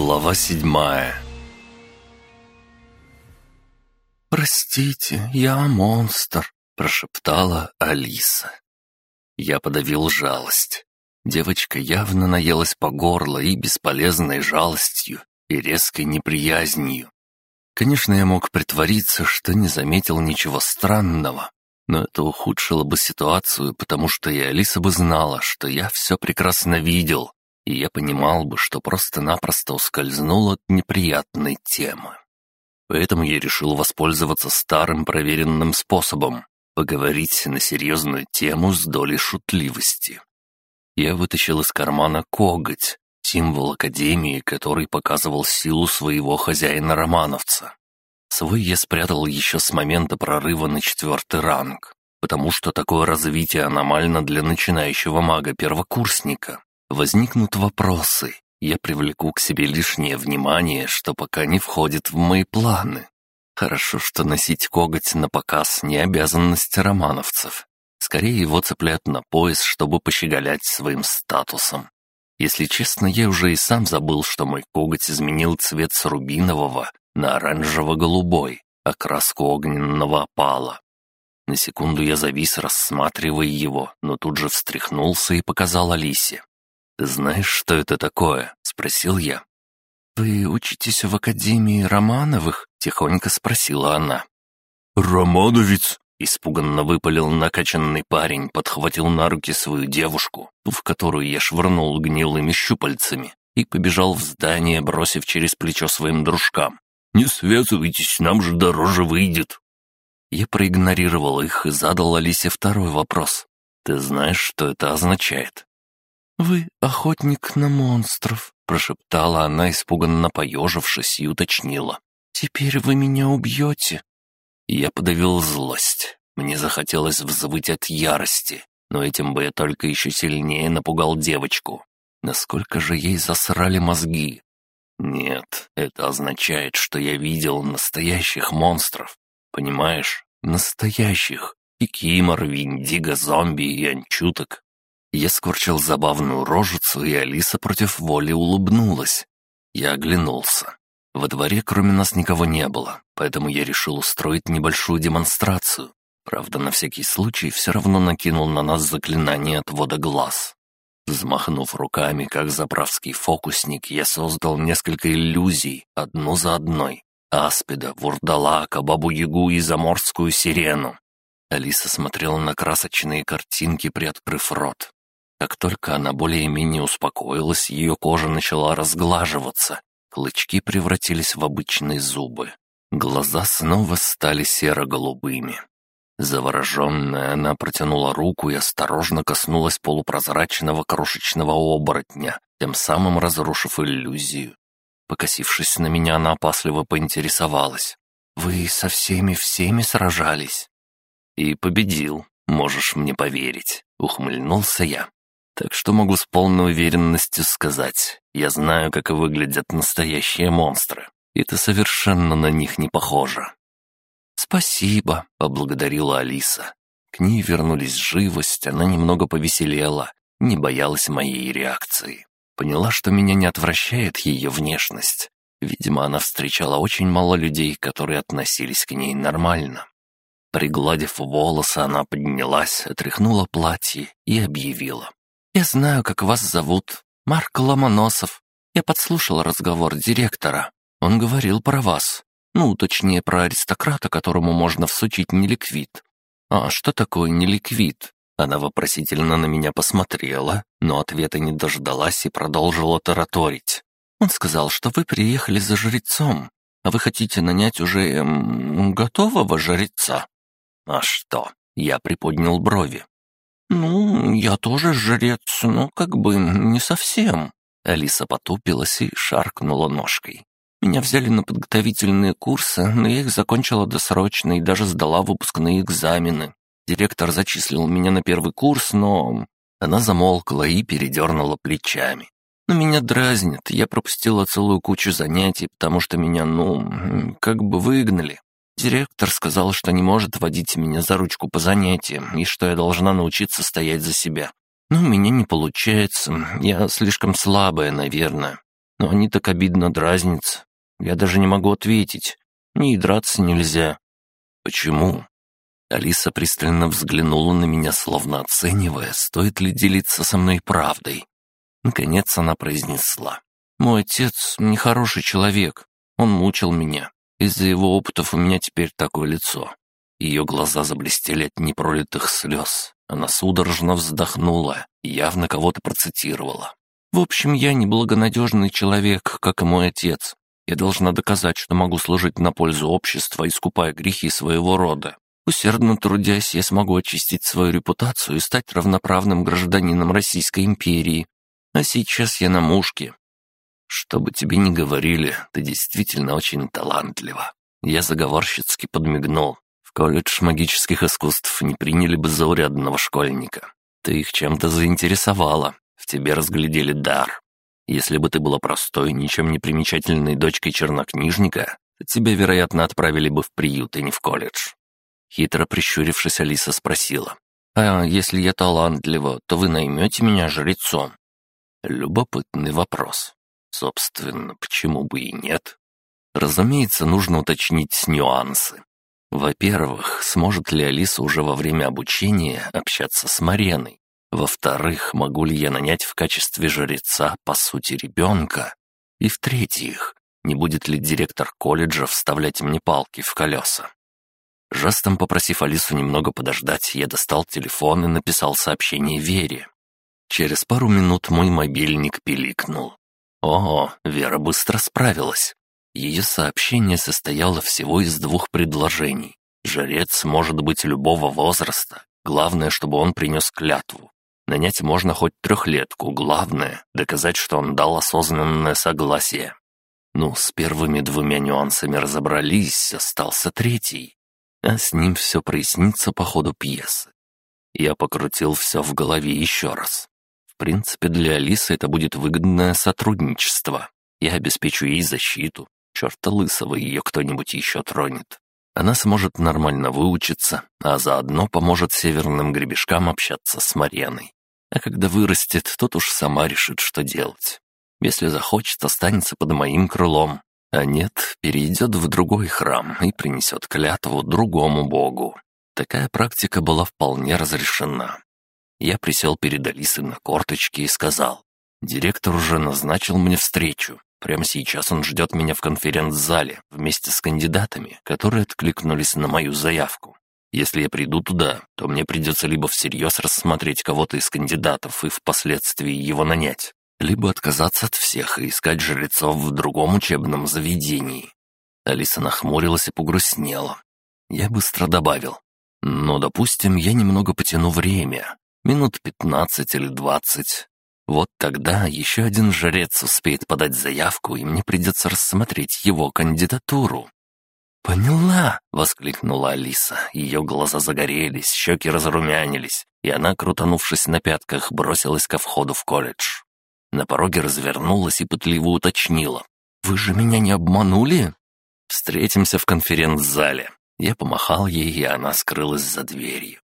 Глава седьмая «Простите, я монстр», — прошептала Алиса. Я подавил жалость. Девочка явно наелась по горло и бесполезной жалостью, и резкой неприязнью. Конечно, я мог притвориться, что не заметил ничего странного, но это ухудшило бы ситуацию, потому что и Алиса бы знала, что я все прекрасно видел, и я понимал бы, что просто-напросто ускользнул от неприятной темы. Поэтому я решил воспользоваться старым проверенным способом — поговорить на серьезную тему с долей шутливости. Я вытащил из кармана коготь, символ Академии, который показывал силу своего хозяина-романовца. Свой я спрятал еще с момента прорыва на четвертый ранг, потому что такое развитие аномально для начинающего мага-первокурсника. Возникнут вопросы, я привлеку к себе лишнее внимание, что пока не входит в мои планы. Хорошо, что носить коготь на показ не обязанность романовцев. Скорее его цеплят на пояс, чтобы пощеголять своим статусом. Если честно, я уже и сам забыл, что мой коготь изменил цвет с рубинового на оранжево-голубой, окраску огненного опала. На секунду я завис, рассматривая его, но тут же встряхнулся и показал Алисе. «Ты знаешь, что это такое?» — спросил я. «Вы учитесь в Академии Романовых?» — тихонько спросила она. «Романовец?» — испуганно выпалил накачанный парень, подхватил на руки свою девушку, в которую я швырнул гнилыми щупальцами, и побежал в здание, бросив через плечо своим дружкам. «Не связывайтесь, нам же дороже выйдет». Я проигнорировал их и задал Алисе второй вопрос. «Ты знаешь, что это означает?» «Вы охотник на монстров», — прошептала она, испуганно поежившись, и уточнила. «Теперь вы меня убьете?» Я подавил злость. Мне захотелось взвыть от ярости, но этим бы я только еще сильнее напугал девочку. Насколько же ей засрали мозги? Нет, это означает, что я видел настоящих монстров. Понимаешь? Настоящих. Кикимор, Виндиго, зомби и анчуток. Я скорчил забавную рожицу, и Алиса против воли улыбнулась. Я оглянулся. Во дворе кроме нас никого не было, поэтому я решил устроить небольшую демонстрацию. Правда, на всякий случай все равно накинул на нас заклинание отвода глаз. Взмахнув руками, как заправский фокусник, я создал несколько иллюзий, одну за одной. Аспида, Вурдалака, Бабу-Ягу и Заморскую сирену. Алиса смотрела на красочные картинки, приоткрыв рот. Как только она более-менее успокоилась, ее кожа начала разглаживаться, клычки превратились в обычные зубы. Глаза снова стали серо-голубыми. Завороженная, она протянула руку и осторожно коснулась полупрозрачного крошечного оборотня, тем самым разрушив иллюзию. Покосившись на меня, она опасливо поинтересовалась. «Вы со всеми-всеми сражались?» «И победил, можешь мне поверить», — ухмыльнулся я. Так что могу с полной уверенностью сказать, я знаю, как выглядят настоящие монстры, и ты совершенно на них не похожа». «Спасибо», — поблагодарила Алиса. К ней вернулись живость, она немного повеселела, не боялась моей реакции. Поняла, что меня не отвращает ее внешность. Видимо, она встречала очень мало людей, которые относились к ней нормально. Пригладив волосы, она поднялась, отряхнула платье и объявила. «Я знаю, как вас зовут. Марк Ломоносов. Я подслушал разговор директора. Он говорил про вас. Ну, точнее, про аристократа, которому можно всучить неликвид. А что такое неликвид?» Она вопросительно на меня посмотрела, но ответа не дождалась и продолжила тараторить. Он сказал, что вы приехали за жрецом, а вы хотите нанять уже эм, готового жреца. А что? Я приподнял брови. «Ну, я тоже жрец, но как бы не совсем». Алиса потупилась и шаркнула ножкой. «Меня взяли на подготовительные курсы, но я их закончила досрочно и даже сдала выпускные экзамены. Директор зачислил меня на первый курс, но...» Она замолкла и передернула плечами. «Но меня дразнит, я пропустила целую кучу занятий, потому что меня, ну, как бы выгнали. Директор сказал, что не может водить меня за ручку по занятиям и что я должна научиться стоять за себя. Но у меня не получается, я слишком слабая, наверное. Но они так обидно дразнятся. Я даже не могу ответить. Мне и драться нельзя». «Почему?» Алиса пристально взглянула на меня, словно оценивая, стоит ли делиться со мной правдой. Наконец она произнесла. «Мой отец нехороший человек. Он мучил меня. Из-за его опытов у меня теперь такое лицо». Ее глаза заблестели от непролитых слез. Она судорожно вздохнула и явно кого-то процитировала. «В общем, я неблагонадежный человек, как и мой отец. Я должна доказать, что могу служить на пользу общества, искупая грехи своего рода. Усердно трудясь, я смогу очистить свою репутацию и стать равноправным гражданином Российской империи. А сейчас я на мушке. Что бы тебе ни говорили, ты действительно очень талантлива. Я заговорщицки подмигнул. В колледж магических искусств не приняли бы заурядного школьника. Ты их чем-то заинтересовала, в тебе разглядели дар. Если бы ты была простой, ничем не примечательной дочкой чернокнижника, то тебя, вероятно, отправили бы в приют и не в колледж. Хитро прищурившись, Алиса спросила. «А если я талантлива, то вы наймете меня жрецом?» Любопытный вопрос. Собственно, почему бы и нет? Разумеется, нужно уточнить нюансы. Во-первых, сможет ли Алиса уже во время обучения общаться с Мареной? Во-вторых, могу ли я нанять в качестве жреца, по сути, ребенка? И в-третьих, не будет ли директор колледжа вставлять мне палки в колеса? Жестом попросив Алису немного подождать, я достал телефон и написал сообщение Вере. Через пару минут мой мобильник пиликнул. О, Вера быстро справилась. Ее сообщение состояло всего из двух предложений. Жрец может быть любого возраста. Главное, чтобы он принес клятву. Нанять можно хоть трехлетку. Главное — доказать, что он дал осознанное согласие. Ну, с первыми двумя нюансами разобрались, остался третий а с ним все прояснится по ходу пьесы. Я покрутил все в голове еще раз. Принципе, для Алисы это будет выгодное сотрудничество. Я обеспечу ей защиту. Черта лысого ее кто-нибудь еще тронет. Она сможет нормально выучиться, а заодно поможет северным гребешкам общаться с Марьяной. А когда вырастет, тот уж сама решит, что делать. Если захочет, останется под моим крылом, а нет, перейдет в другой храм и принесет клятву другому богу. Такая практика была вполне разрешена. Я присел перед Алисой на корточки и сказал, «Директор уже назначил мне встречу. Прямо сейчас он ждет меня в конференц-зале вместе с кандидатами, которые откликнулись на мою заявку. Если я приду туда, то мне придется либо всерьез рассмотреть кого-то из кандидатов и впоследствии его нанять, либо отказаться от всех и искать жрецов в другом учебном заведении. Алиса нахмурилась и погрустнела. Я быстро добавил. «Ну, допустим, я немного потяну время. Минут пятнадцать или двадцать. Вот тогда еще один жрец успеет подать заявку, и мне придется рассмотреть его кандидатуру». «Поняла!» — воскликнула Алиса. Ее глаза загорелись, щеки разрумянились, и она, крутанувшись на пятках, бросилась ко входу в колледж. На пороге развернулась и пытливо уточнила. «Вы же меня не обманули?» «Встретимся в конференц-зале». Я помахал ей, и она скрылась за дверью.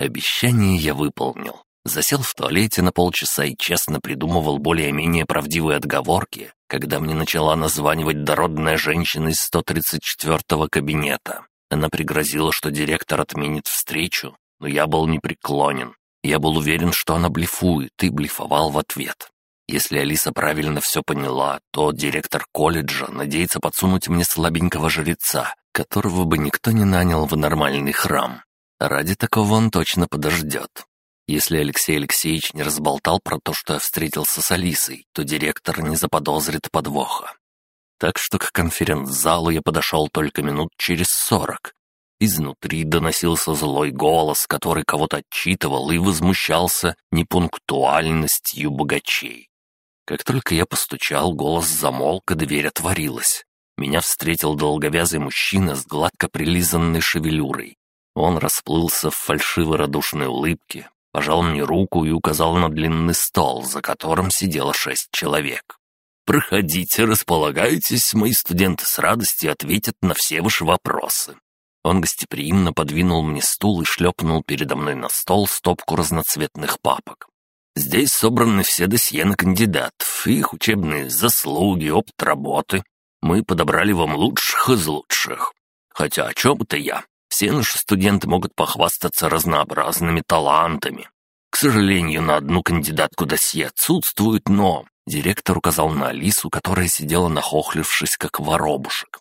Обещание я выполнил. Засел в туалете на полчаса и честно придумывал более-менее правдивые отговорки, когда мне начала названивать дородная женщина из 134-го кабинета. Она пригрозила, что директор отменит встречу, но я был непреклонен. Я был уверен, что она блефует, и блефовал в ответ. Если Алиса правильно все поняла, то директор колледжа надеется подсунуть мне слабенького жреца, которого бы никто не нанял в нормальный храм. Ради такого он точно подождет. Если Алексей Алексеевич не разболтал про то, что я встретился с Алисой, то директор не заподозрит подвоха. Так что к конференц-залу я подошел только минут через сорок, Изнутри доносился злой голос, который кого-то отчитывал и возмущался непунктуальностью богачей. Как только я постучал, голос замолк, и дверь отворилась. Меня встретил долговязый мужчина с гладко прилизанной шевелюрой. Он расплылся в фальшиво-радушной улыбке, пожал мне руку и указал на длинный стол, за которым сидело шесть человек. «Проходите, располагайтесь, мои студенты с радостью ответят на все ваши вопросы. Он гостеприимно подвинул мне стул и шлепнул передо мной на стол стопку разноцветных папок. Здесь собраны все досье на кандидатов, их учебные заслуги, опыт работы. Мы подобрали вам лучших из лучших. Хотя о чем это я? Все наши студенты могут похвастаться разнообразными талантами. К сожалению, на одну кандидатку досье отсутствует, но...» Директор указал на Алису, которая сидела нахохлившись, как воробушек.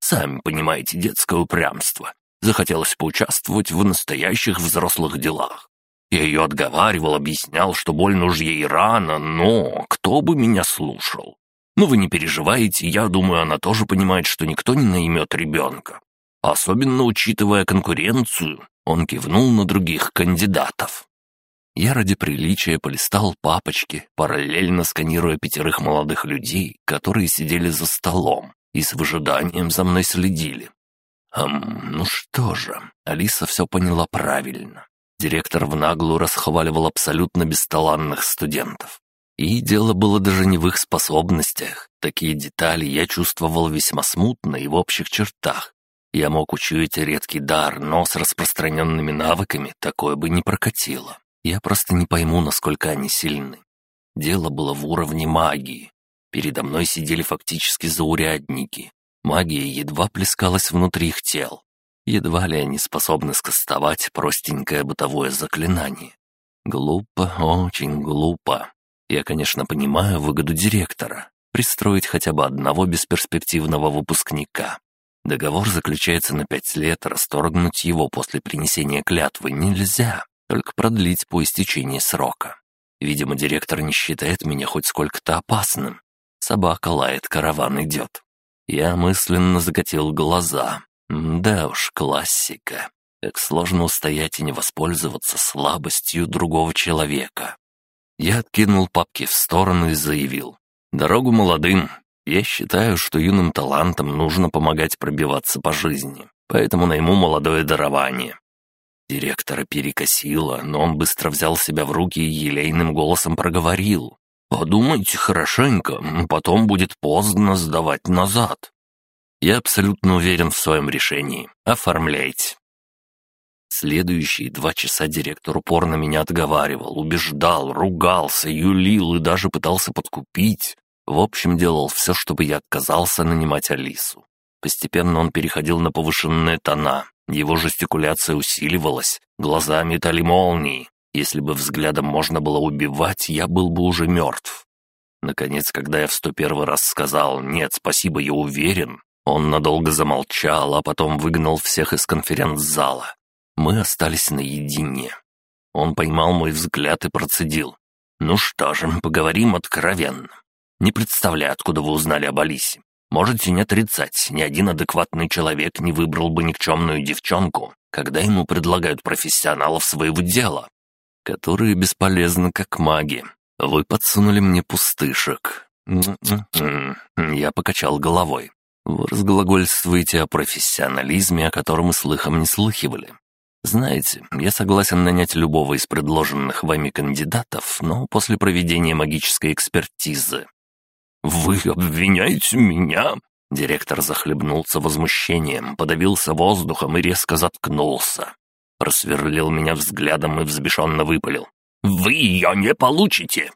«Сами понимаете, детское упрямство. Захотелось поучаствовать в настоящих взрослых делах. Я ее отговаривал, объяснял, что больно уж ей рано, но кто бы меня слушал? Но вы не переживайте, я думаю, она тоже понимает, что никто не наймет ребенка. Особенно учитывая конкуренцию, он кивнул на других кандидатов. Я ради приличия полистал папочки, параллельно сканируя пятерых молодых людей, которые сидели за столом и с выжиданием за мной следили. Хм, ну что же, Алиса все поняла правильно. Директор в наглую расхваливал абсолютно бесталанных студентов. И дело было даже не в их способностях. Такие детали я чувствовал весьма смутно и в общих чертах. Я мог учуять редкий дар, но с распространенными навыками такое бы не прокатило. Я просто не пойму, насколько они сильны. Дело было в уровне магии. Передо мной сидели фактически заурядники. Магия едва плескалась внутри их тел. Едва ли они способны скостовать простенькое бытовое заклинание. Глупо, очень глупо. Я, конечно, понимаю выгоду директора. Пристроить хотя бы одного бесперспективного выпускника. Договор заключается на пять лет, расторгнуть его после принесения клятвы нельзя, только продлить по истечении срока. Видимо, директор не считает меня хоть сколько-то опасным. Собака лает, караван идет. Я мысленно закатил глаза. Да уж, классика. Как сложно устоять и не воспользоваться слабостью другого человека. Я откинул папки в сторону и заявил. «Дорогу молодым, я считаю, что юным талантам нужно помогать пробиваться по жизни, поэтому найму молодое дарование». Директора перекосило, но он быстро взял себя в руки и елейным голосом проговорил. «Подумайте хорошенько, потом будет поздно сдавать назад». «Я абсолютно уверен в своем решении. Оформляйте». Следующие два часа директор упорно меня отговаривал, убеждал, ругался, юлил и даже пытался подкупить. В общем, делал все, чтобы я отказался нанимать Алису. Постепенно он переходил на повышенные тона. Его жестикуляция усиливалась, глаза метали молнии. Если бы взглядом можно было убивать, я был бы уже мертв. Наконец, когда я в сто первый раз сказал «нет, спасибо, я уверен», он надолго замолчал, а потом выгнал всех из конференц-зала. Мы остались наедине. Он поймал мой взгляд и процедил. «Ну что же, поговорим откровенно. Не представляю, откуда вы узнали об Алисе. Можете не отрицать, ни один адекватный человек не выбрал бы никчемную девчонку, когда ему предлагают профессионалов своего дела, которые бесполезны как маги. Вы подсунули мне пустышек. Я покачал головой. Вы разглагольствуете о профессионализме, о котором и слыхом не слыхивали. Знаете, я согласен нанять любого из предложенных вами кандидатов, но после проведения магической экспертизы. «Вы обвиняете меня?» Директор захлебнулся возмущением, подавился воздухом и резко заткнулся. Просверлил меня взглядом и взбешенно выпалил. «Вы ее не получите!»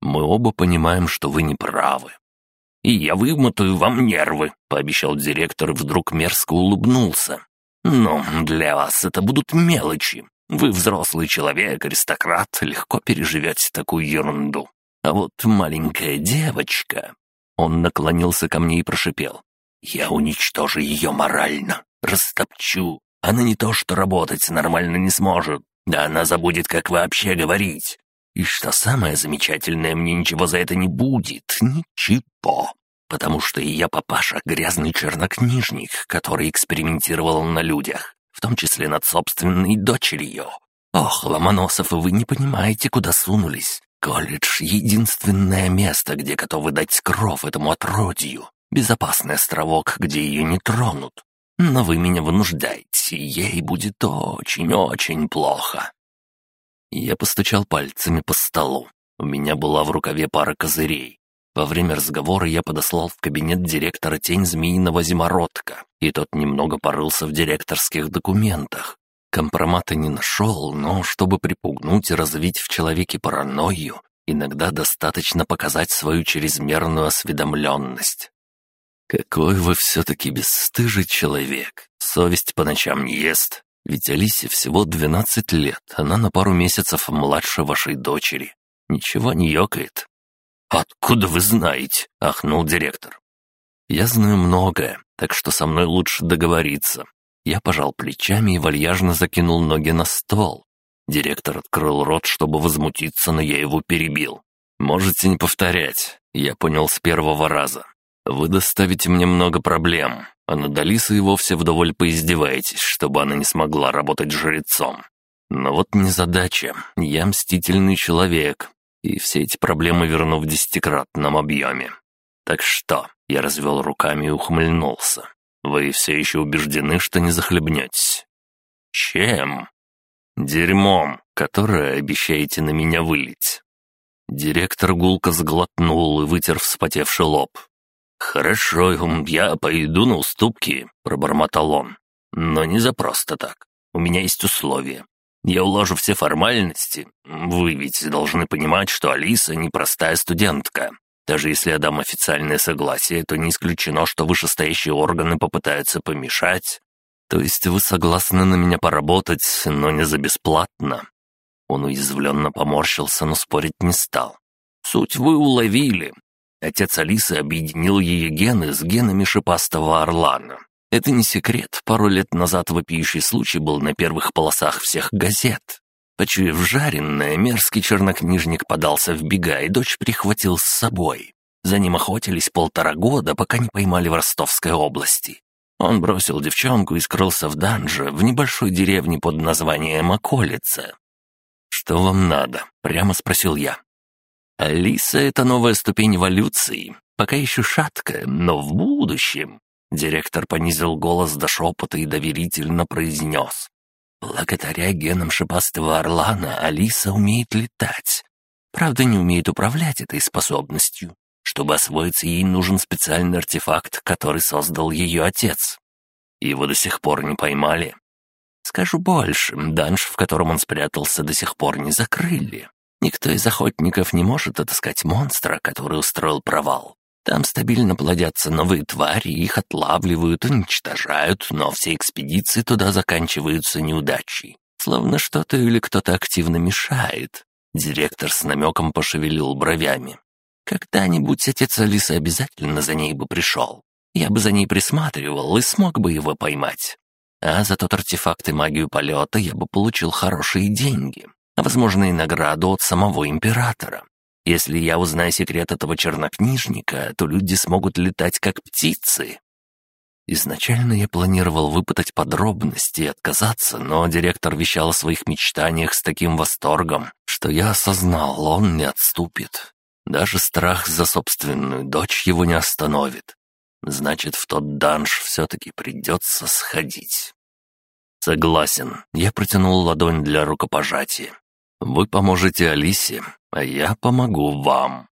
«Мы оба понимаем, что вы не правы». «И я вымотаю вам нервы», — пообещал директор и вдруг мерзко улыбнулся. «Но для вас это будут мелочи. Вы взрослый человек, аристократ, легко переживете такую ерунду. А вот маленькая девочка...» Он наклонился ко мне и прошипел. «Я уничтожу ее морально, растопчу. Она не то что работать нормально не сможет, да она забудет, как вообще говорить. И что самое замечательное, мне ничего за это не будет, ничего. Потому что я папаша грязный чернокнижник, который экспериментировал на людях, в том числе над собственной дочерью. Ох, Ломоносов, вы не понимаете, куда сунулись. Колледж — единственное место, где готовы дать кров этому отродью. Безопасный островок, где ее не тронут. Но вы меня вынуждаете, ей будет очень-очень плохо». Я постучал пальцами по столу. У меня была в рукаве пара козырей. Во время разговора я подослал в кабинет директора тень змеиного зимородка, и тот немного порылся в директорских документах. Компромата не нашел, но чтобы припугнуть и развить в человеке паранойю, Иногда достаточно показать свою чрезмерную осведомленность. Какой вы все-таки бесстыжий человек. Совесть по ночам не ест. Ведь Алисе всего 12 лет, она на пару месяцев младше вашей дочери. Ничего не ёкает. «Откуда вы знаете?» — ахнул директор. «Я знаю многое, так что со мной лучше договориться». Я пожал плечами и вальяжно закинул ноги на стол. Директор открыл рот, чтобы возмутиться, но я его перебил. «Можете не повторять. Я понял с первого раза. Вы доставите мне много проблем, а над Алисой вовсе вдоволь поиздеваетесь, чтобы она не смогла работать жрецом. Но вот не задача. Я мстительный человек, и все эти проблемы верну в десятикратном объеме. Так что, я развел руками и ухмыльнулся. Вы все еще убеждены, что не захлебнетесь? Чем? Дерьмом, которое обещаете на меня вылить. Директор гулко сглотнул и вытер вспотевший лоб. «Хорошо, я пойду на уступки», — пробормотал он. «Но не за просто так. У меня есть условия. Я уложу все формальности. Вы ведь должны понимать, что Алиса непростая студентка. Даже если я дам официальное согласие, то не исключено, что вышестоящие органы попытаются помешать. То есть вы согласны на меня поработать, но не за бесплатно?» Он уязвленно поморщился, но спорить не стал. «Суть вы уловили. Отец Алисы объединил ее гены с генами шипастого орлана. Это не секрет, пару лет назад вопиющий случай был на первых полосах всех газет. Почуяв жареное, мерзкий чернокнижник подался в бега, и дочь прихватил с собой. За ним охотились полтора года, пока не поймали в Ростовской области. Он бросил девчонку и скрылся в данже в небольшой деревне под названием Околица. «Что вам надо?» — прямо спросил я. Алиса — это новая ступень эволюции, пока еще шаткая, но в будущем. Директор понизил голос до шепота и доверительно произнес. Благодаря генам шипастого орлана Алиса умеет летать. Правда, не умеет управлять этой способностью. Чтобы освоиться, ей нужен специальный артефакт, который создал ее отец. Его до сих пор не поймали. Скажу больше, данж, в котором он спрятался, до сих пор не закрыли. Никто из охотников не может отыскать монстра, который устроил провал. Там стабильно плодятся новые твари, их отлавливают, уничтожают, но все экспедиции туда заканчиваются неудачей. Словно что-то или кто-то активно мешает. Директор с намеком пошевелил бровями. Когда-нибудь отец Алисы обязательно за ней бы пришел. Я бы за ней присматривал и смог бы его поймать. А за тот артефакт и магию полета я бы получил хорошие деньги а, возможно, и награду от самого императора. Если я узнаю секрет этого чернокнижника, то люди смогут летать как птицы. Изначально я планировал выпытать подробности и отказаться, но директор вещал о своих мечтаниях с таким восторгом, что я осознал, он не отступит. Даже страх за собственную дочь его не остановит. Значит, в тот данж все-таки придется сходить. Согласен, я протянул ладонь для рукопожатия. Вы поможете Алисе, а я помогу вам».